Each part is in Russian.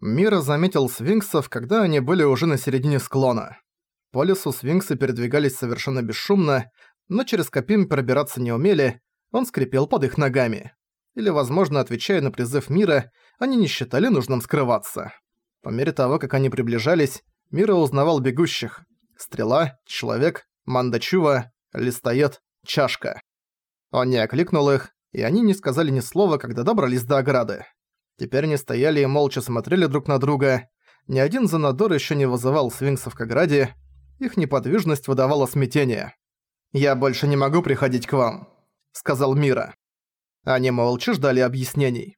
Мира заметил свинксов, когда они были уже на середине склона. По лесу свинксы передвигались совершенно бесшумно, но через Капим пробираться не умели, он скрипел под их ногами. Или, возможно, отвечая на призыв Мира, они не считали нужным скрываться. По мере того, как они приближались, Мира узнавал бегущих. Стрела, Человек, Мандачува, Листоед, Чашка. Он не окликнул их, и они не сказали ни слова, когда добрались до ограды. Теперь они стояли и молча смотрели друг на друга. Ни один Занадор еще не вызывал свинксов к ограде. Их неподвижность выдавала смятение. «Я больше не могу приходить к вам», — сказал Мира. Они молча ждали объяснений.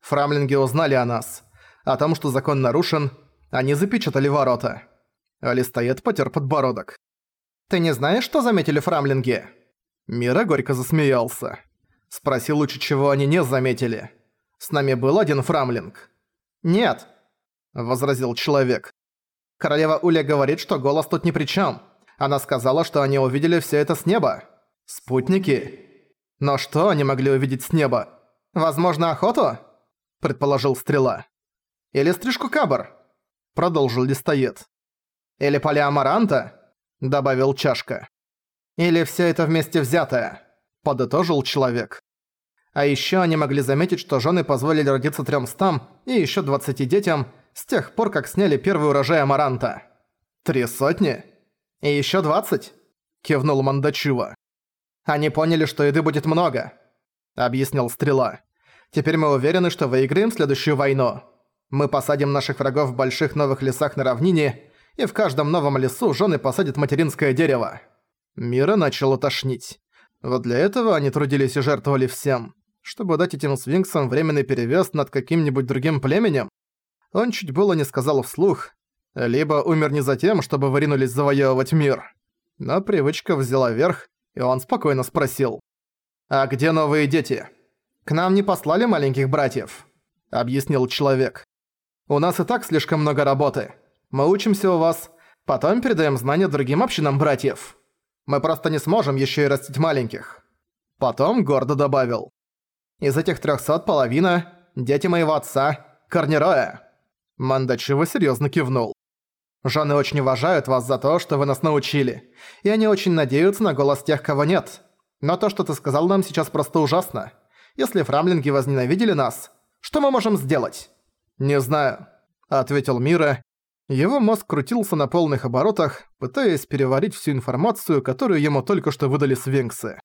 Фрамлинги узнали о нас. О том, что закон нарушен, они запечатали ворота. Алистоед потер подбородок. «Ты не знаешь, что заметили фрамлинги?» Мира горько засмеялся. Спросил лучше, чего они не заметили. С нами был один фрамлинг». «Нет», — возразил человек. «Королева Уля говорит, что голос тут ни при чем. Она сказала, что они увидели все это с неба. Спутники? Но что они могли увидеть с неба? Возможно, охоту?» — предположил Стрела. «Или стрижку кабр?» — продолжил Листоед. «Или поля амаранта?» — добавил Чашка. «Или все это вместе взятое?» — подытожил человек. А еще они могли заметить, что жены позволили родиться трёмстам и еще двадцати детям с тех пор, как сняли первый урожай амаранта. «Три сотни? И еще двадцать?» – кивнул Мандачува. «Они поняли, что еды будет много», – объяснил Стрела. «Теперь мы уверены, что выиграем следующую войну. Мы посадим наших врагов в больших новых лесах на равнине, и в каждом новом лесу жены посадят материнское дерево». Мира начала тошнить. Вот для этого они трудились и жертвовали всем чтобы дать этим свинксам временный перевес над каким-нибудь другим племенем? Он чуть было не сказал вслух, либо умер не за тем, чтобы вы ринулись завоевывать мир. Но привычка взяла верх, и он спокойно спросил. «А где новые дети?» «К нам не послали маленьких братьев», — объяснил человек. «У нас и так слишком много работы. Мы учимся у вас, потом передаем знания другим общинам братьев. Мы просто не сможем еще и растить маленьких». Потом гордо добавил. Из этих трехсот половина – дети моего отца, Корнероя». Мандачива серьезно кивнул. «Жены очень уважают вас за то, что вы нас научили, и они очень надеются на голос тех, кого нет. Но то, что ты сказал нам сейчас просто ужасно. Если фрамлинги возненавидели нас, что мы можем сделать?» «Не знаю», — ответил Мира. Его мозг крутился на полных оборотах, пытаясь переварить всю информацию, которую ему только что выдали свинксы.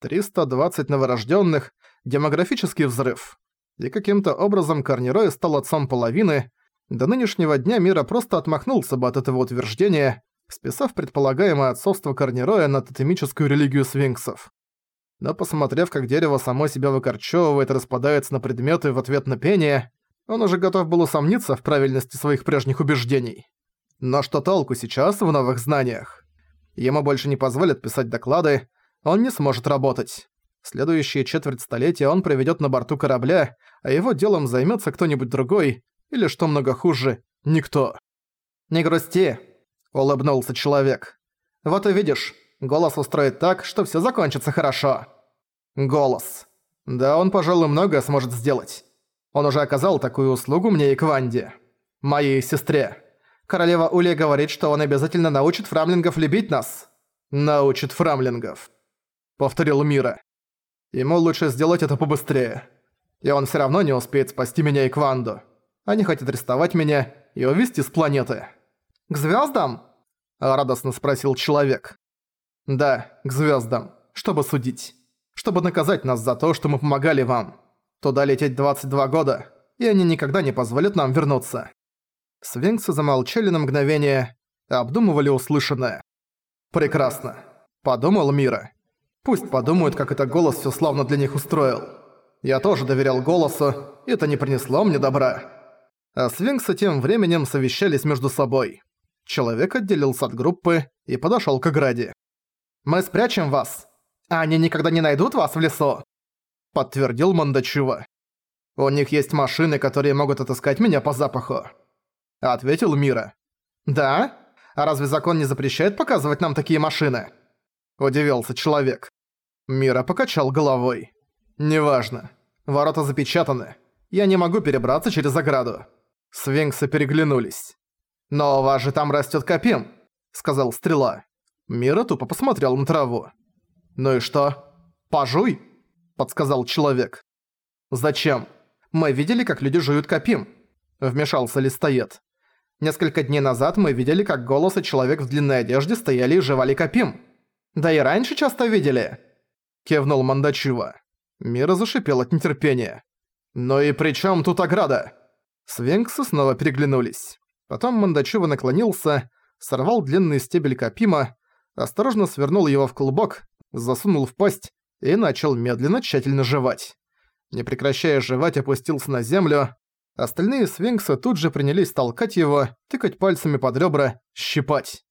320 новорожденных, демографический взрыв. И каким-то образом Корнирой стал отцом половины. До нынешнего дня мира просто отмахнулся бы от этого утверждения, списав предполагаемое отцовство Корнироя на тотемическую религию свинксов. Но посмотрев, как дерево само себя выкорчевывает и распадается на предметы в ответ на пение, он уже готов был усомниться в правильности своих прежних убеждений. Но что толку сейчас в новых знаниях? Ему больше не позволят писать доклады, он не сможет работать. Следующие четверть столетия он проведет на борту корабля, а его делом займется кто-нибудь другой, или, что много хуже, никто. «Не грусти», — улыбнулся человек. «Вот увидишь, голос устроит так, что все закончится хорошо». Голос. Да, он, пожалуй, многое сможет сделать. Он уже оказал такую услугу мне и Кванде. Моей сестре. Королева Улья говорит, что он обязательно научит фрамлингов любить нас. Научит фрамлингов. Повторил Мира. Ему лучше сделать это побыстрее. И он все равно не успеет спасти меня и Кванду. Они хотят арестовать меня и увезти с планеты. «К звездам? радостно спросил человек. «Да, к звездам, Чтобы судить. Чтобы наказать нас за то, что мы помогали вам. Туда лететь 22 года, и они никогда не позволят нам вернуться». Свинксы замолчали на мгновение, обдумывали услышанное. «Прекрасно», — подумал Мира. Пусть подумают, как это голос все славно для них устроил. Я тоже доверял голосу, и это не принесло мне добра. А свинксы тем временем совещались между собой. Человек отделился от группы и подошёл к ограде. «Мы спрячем вас, а они никогда не найдут вас в лесу», — подтвердил Мандачува. «У них есть машины, которые могут отыскать меня по запаху», — ответил Мира. «Да? А разве закон не запрещает показывать нам такие машины?» — удивился человек. Мира покачал головой. «Неважно. Ворота запечатаны. Я не могу перебраться через ограду. Свинксы переглянулись. «Но у вас же там растет копим», — сказал Стрела. Мира тупо посмотрел на траву. «Ну и что? Пожуй?» — подсказал человек. «Зачем? Мы видели, как люди жуют копим», — вмешался листоед. «Несколько дней назад мы видели, как голос и человек в длинной одежде стояли и жевали копим. Да и раньше часто видели», — кивнул Мандачува. Мира зашипел от нетерпения. «Ну и при чем тут ограда?» Свенксы снова переглянулись. Потом Мандачува наклонился, сорвал длинный стебель копима, осторожно свернул его в клубок, засунул в пасть и начал медленно тщательно жевать. Не прекращая жевать, опустился на землю. Остальные свинксы тут же принялись толкать его, тыкать пальцами под ребра, щипать.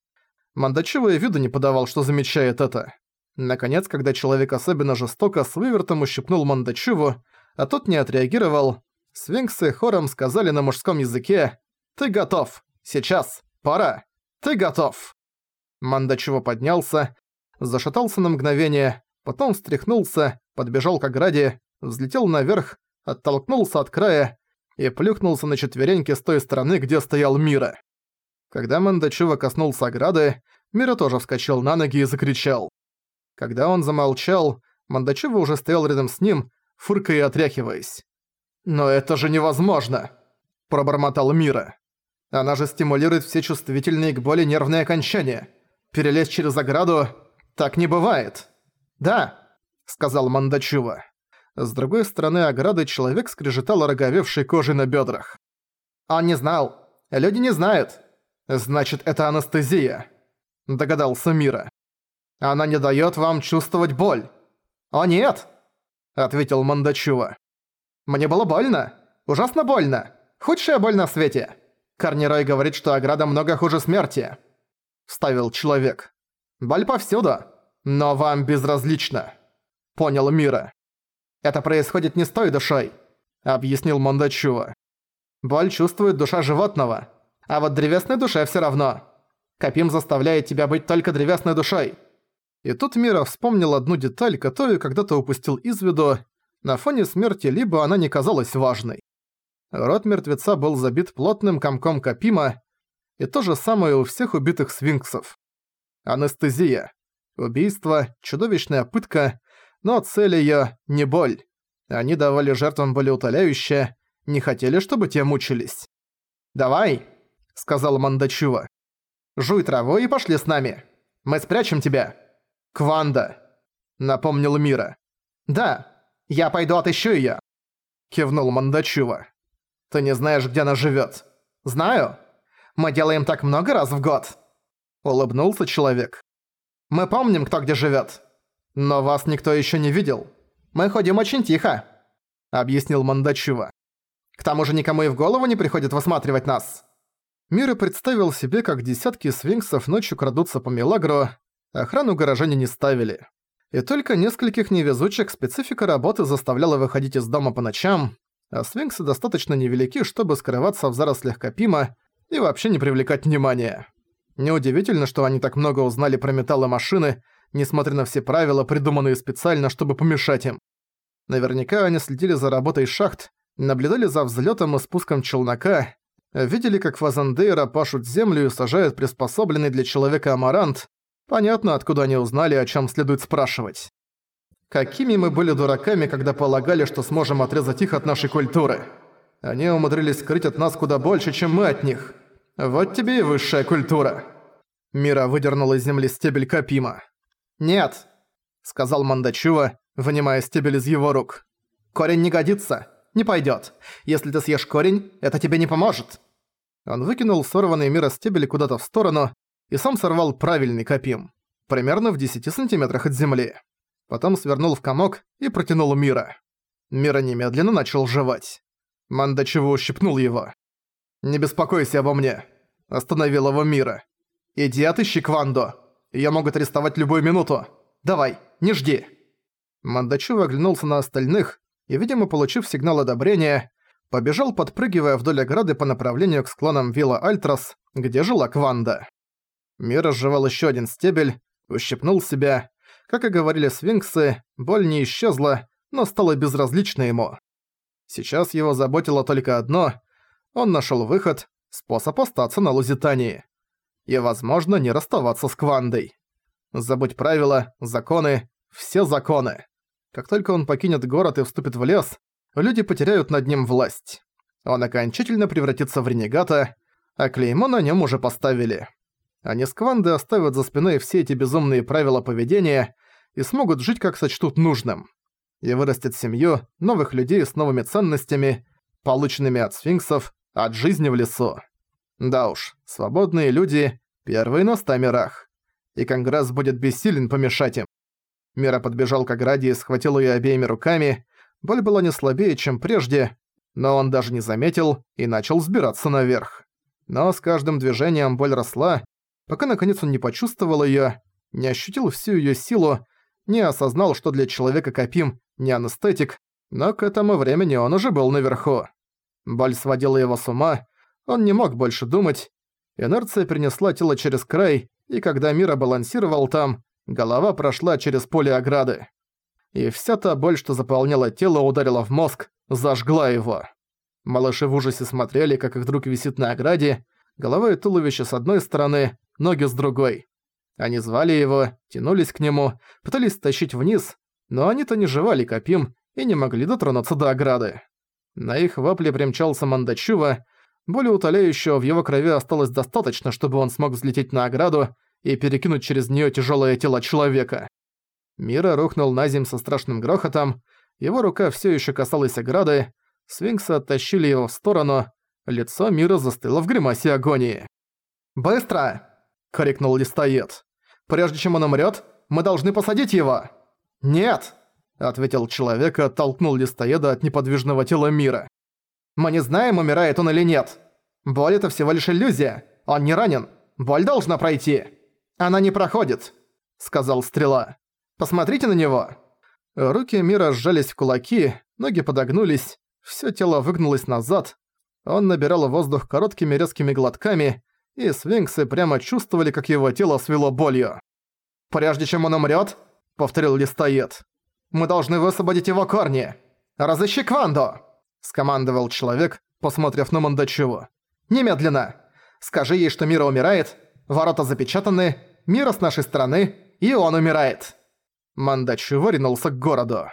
Мандачива и виду не подавал, что замечает это. Наконец, когда человек особенно жестоко с вывертом ущипнул Мандачиву, а тот не отреагировал, свинксы хором сказали на мужском языке «Ты готов! Сейчас! Пора! Ты готов!» Мандачиво поднялся, зашатался на мгновение, потом встряхнулся, подбежал к ограде, взлетел наверх, оттолкнулся от края и плюхнулся на четвереньки с той стороны, где стоял Мира. Когда Мандачива коснулся ограды, Мира тоже вскочил на ноги и закричал. Когда он замолчал, Мандачива уже стоял рядом с ним, фыркая и отряхиваясь. «Но это же невозможно!» – пробормотал Мира. «Она же стимулирует все чувствительные к боли нервные окончания. Перелезть через ограду – так не бывает!» «Да!» – сказал Мандачува. С другой стороны ограды человек скрежетал роговевшей кожей на бедрах. «Он не знал. Люди не знают. Значит, это анестезия», – догадался Мира. «Она не дает вам чувствовать боль». «О нет!» – ответил Мандачува. «Мне было больно. Ужасно больно. Худшая боль на свете. Корнирой говорит, что ограда много хуже смерти», – вставил человек. «Боль повсюду, но вам безразлично», – понял Мира. «Это происходит не с той душой», – объяснил Мондачува. «Боль чувствует душа животного, а вот древесной душе всё равно. Копим заставляет тебя быть только древесной душой». И тут Мира вспомнил одну деталь, которую когда-то упустил из виду. На фоне смерти либо она не казалась важной. Рот мертвеца был забит плотным комком Копима, и то же самое у всех убитых свинксов. Анестезия. Убийство, чудовищная пытка, но цель её не боль. Они давали жертвам болеутоляющее, не хотели, чтобы те мучились. «Давай», — сказал Мандачува. «Жуй траву и пошли с нами. Мы спрячем тебя». «Кванда», — напомнил Мира. «Да, я пойду отыщу её», — кивнул Мандачува. «Ты не знаешь, где она живёт?» «Знаю. Мы делаем так много раз в год», — улыбнулся человек. «Мы помним, кто где живёт. «Но вас никто еще не видел. Мы ходим очень тихо», — объяснил Мандачува. «К тому же никому и в голову не приходит высматривать нас». Мира представил себе, как десятки свинксов ночью крадутся по Мелагру, охрану горожане не ставили. И только нескольких невезучих специфика работы заставляла выходить из дома по ночам, а свинксы достаточно невелики, чтобы скрываться в зарослях Капима и вообще не привлекать внимания. Неудивительно, что они так много узнали про металлы машины несмотря на все правила, придуманные специально, чтобы помешать им. Наверняка они следили за работой шахт, наблюдали за взлетом и спуском челнока, видели, как Фазандейра пашут землю и сажают приспособленный для человека амарант. Понятно, откуда они узнали, о чем следует спрашивать. Какими мы были дураками, когда полагали, что сможем отрезать их от нашей культуры. Они умудрились скрыть от нас куда больше, чем мы от них. Вот тебе и высшая культура. Мира выдернула из земли стебель Капима. «Нет», — сказал Мандачува, вынимая стебель из его рук. «Корень не годится. Не пойдёт. Если ты съешь корень, это тебе не поможет». Он выкинул сорванный мира стебель куда-то в сторону и сам сорвал правильный копим. Примерно в 10 сантиметрах от земли. Потом свернул в комок и протянул Мира. Мира немедленно начал жевать. Мандачева ущипнул его. «Не беспокойся обо мне», — остановил его Мира. «Иди отыщи Квандо. Её могут арестовать любую минуту. Давай, не жди!» Мандачува оглянулся на остальных и, видимо, получив сигнал одобрения, побежал, подпрыгивая вдоль ограды по направлению к склонам Вилла Альтрас, где жила Кванда. Мир разжевал ещё один стебель, ущипнул себя. Как и говорили свинксы, боль не исчезла, но стала безразлична ему. Сейчас его заботило только одно Он нашел выход, способ остаться на Лузитании. И, возможно, не расставаться с Квандой. Забудь правила, законы, все законы. Как только он покинет город и вступит в лес, люди потеряют над ним власть. Он окончательно превратится в ренегата, а клеймо на нем уже поставили. Они с Квандой оставят за спиной все эти безумные правила поведения и смогут жить как сочтут нужным. И вырастет семью, новых людей с новыми ценностями, полученными от сфинксов, от жизни в лесу. Да уж, свободные люди – первые на ста мирах. И Конгресс будет бессилен помешать им. Мира подбежал к ограде и схватил ее обеими руками. Боль была не слабее, чем прежде, но он даже не заметил и начал взбираться наверх. Но с каждым движением боль росла, пока наконец он не почувствовал её, не ощутил всю её силу, не осознал, что для человека Капим не анестетик, но к этому времени он уже был наверху. Боль сводила его с ума, он не мог больше думать. Инерция принесла тело через край, и когда Мира балансировал там, голова прошла через поле ограды. И вся та боль, что заполняла тело, ударила в мозг, зажгла его. Малыши в ужасе смотрели, как их друг висит на ограде, голова и туловище с одной стороны, ноги с другой. Они звали его, тянулись к нему, пытались тащить вниз, но они-то не жевали копим и не могли дотронуться до ограды. На их вопли примчался Мандачува, боли утоляющего в его крови осталось достаточно, чтобы он смог взлететь на ограду и перекинуть через неё тяжёлое тело человека. Мира рухнул на земь со страшным грохотом, его рука всё ещё касалась ограды, свинксы оттащили его в сторону, лицо Мира застыло в гримасе агонии. «Быстро!» — крикнул Листоед. «Прежде чем он умрёт, мы должны посадить его!» «Нет!» — ответил человек и оттолкнул Листоеда от неподвижного тела Мира. «Мы не знаем, умирает он или нет. Боль — это всего лишь иллюзия. Он не ранен. Боль должна пройти». «Она не проходит», — сказал Стрела. «Посмотрите на него». Руки Мира сжались в кулаки, ноги подогнулись, всё тело выгнулось назад. Он набирал воздух короткими резкими глотками, и свинксы прямо чувствовали, как его тело свело болью. «Прежде чем он умрёт», — повторил Листоед, — «мы должны высвободить его корни. Разыщи Кванду!» — скомандовал человек, посмотрев на Мандачеву. «Немедленно! Скажи ей, что Мира умирает, ворота запечатаны, Мира с нашей стороны, и он умирает!» Мандачева ринулся к городу.